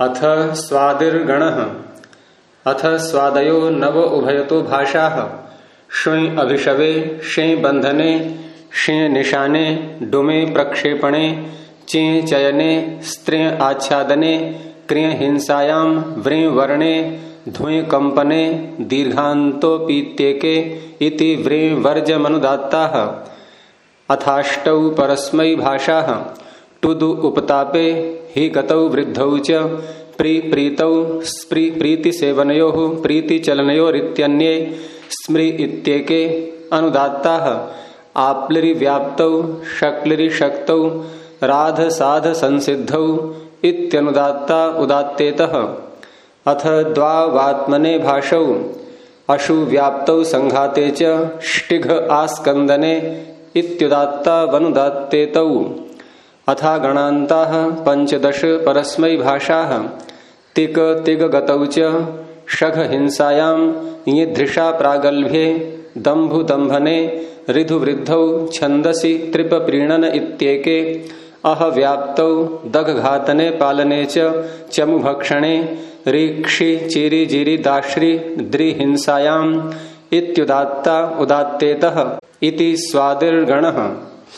अथ स्वादिर्गण। अथ स्वादयो नव उभयतो भाषा। श्वि अभिषवे षे बंधने षे निशाने, डुमे प्रक्षेपणे चे चयने स्त्रिय आच्छादने क्रिय हिंसायाम व्रे वर्णे ध्वे कंपने दीर्घान्तोपीत्येके इति व्रे वर्जमनुदात्ता। अथाष्टौ परस्मै भाषा। टुदु उपतापे हि गतौ वृद्धौ च प्री प्रीतौ स्प्री प्रीति सेवनयो प्रीति चलनयोरित्यन्ये स्मृ इत्येके अनुदात्ता आप्लि व्याप्तौ शक्लिरि शक्तौ राध साध इत्यनुदात्ता उदात्तेतः। अथ द्वावात्मने भाषौ अशु व्याप्तौ संघाते च ष्टिघ आस्कंदने इत्युदात्ता वनुदात्तेतौ। अथा गणाता पंचदश परस्मै भाषा। तिक, तिग गतौ शघ हिंसायाम ये धृषा प्रागल्भ्ये दंभु दंभने ऋधु वृद्धौ छंदसी त्रिप प्रीणन इत्येके। अह व्याप्तौ दघ घातने पालने चमु भक्षणे रीक्षि चिरी जिरी दाश्री द्रि हिंसायाम इत्युदात्ता उदात्तेतः इति स्वादिर्गणः।